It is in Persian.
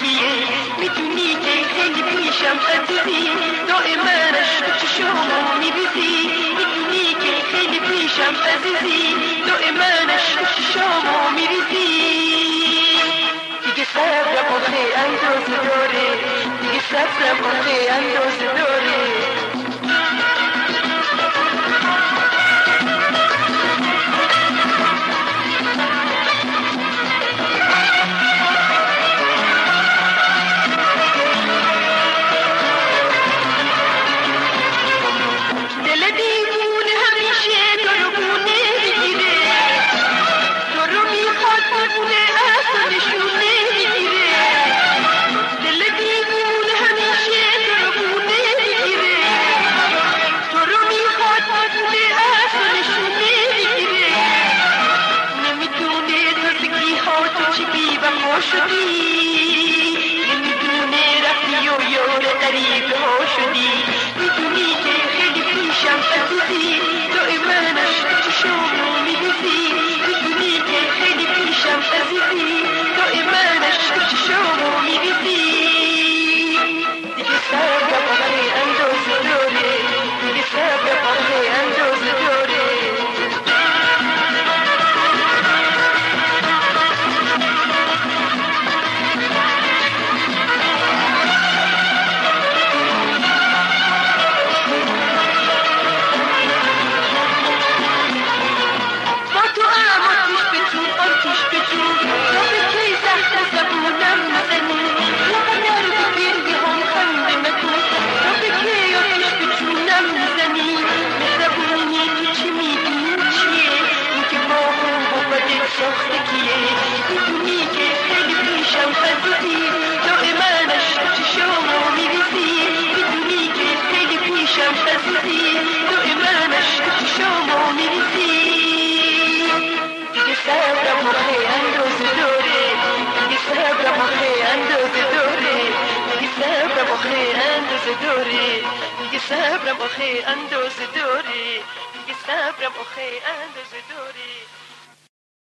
کیه می‌تونی که خیلی پیشم عزیزی دائما عشق چشمو میبیزی می‌تونی که خیلی پیشم عزیزی دائما عشق چشمو میریزی. دیگه صبر کن اندازه داره. دیگه صبر کن اندازه داره. ما شدی نمی‌دونه رفتی و یار قریب ها شدی. می‌دونی که خیلی پیشم عزیزی تو عشق چشم می‌دیدی می‌دونی که خیلی پیشم عزیزی دوری دیگه صبرم آخه اندازه دوری دیگه صبرم آخه اندازه دوری